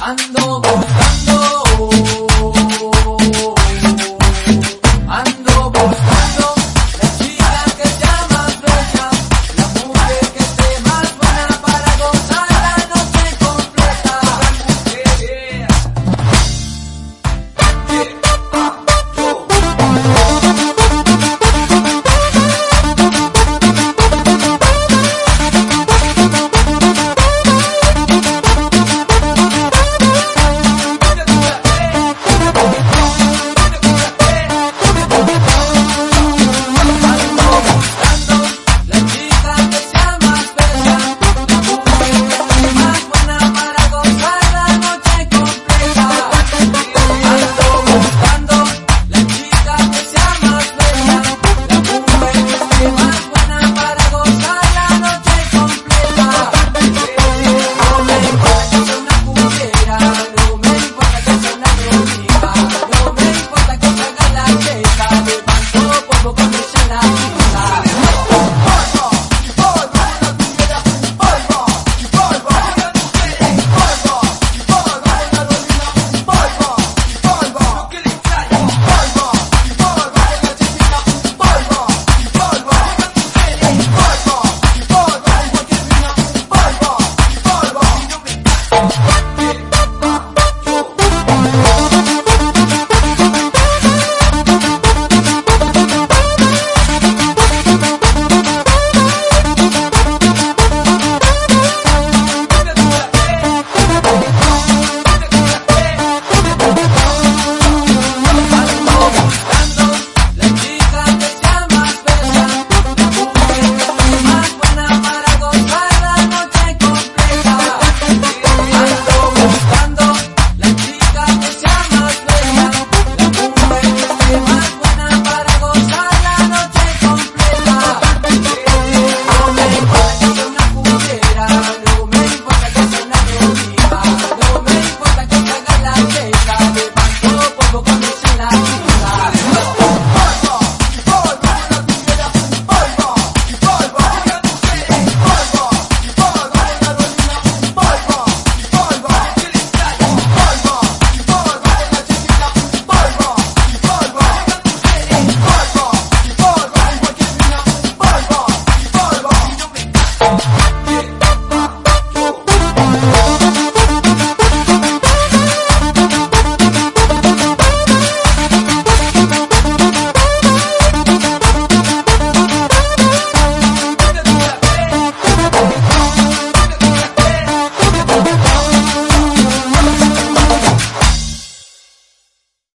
Ando buscando